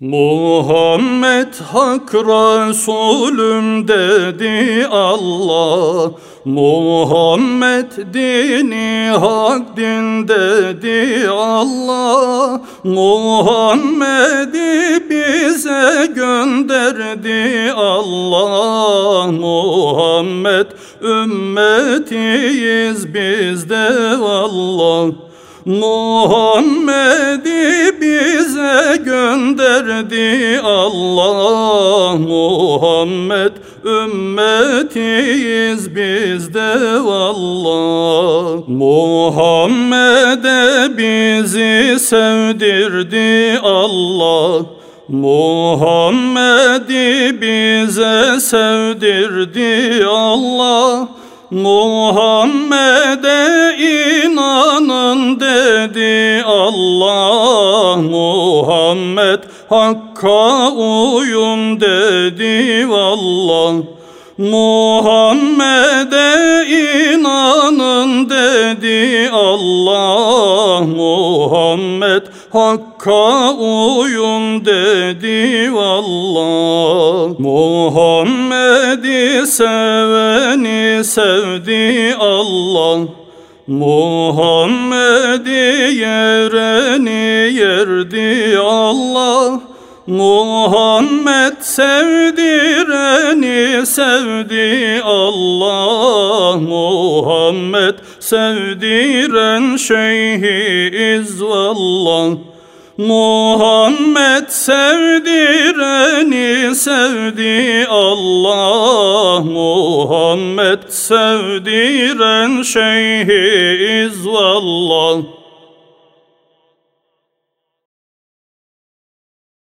Muhammed Hak Resulüm dedi Allah. Muhammed dini hak din dedi Allah. Muhammed'i bize gönderdi Allah. Muhammed ümmetiyiz biz de Allah Muhammed'i bize gönderdi Allah. Muhammed ümmetiyiz biz de vallah Muhammed'e bizi sevdirdi Allah. Muhammed'i bize sevdirdi Allah. Muhammed'e dedi Allah Muhammed Hakka uyun dedi vallah. Muhammed'e inanın dedi Allah Muhammed Hakka uyun dedi vallah. Muhammed'i seveni sevdi Allah Muhammed'i yereni yerdi Allah. Muhammed sevdireni sevdi Allah. Muhammed sevdiren şeyhi izvallah Muhammed sevdireni sevdi Allah Muhammed sevdiren şeyhi izvallah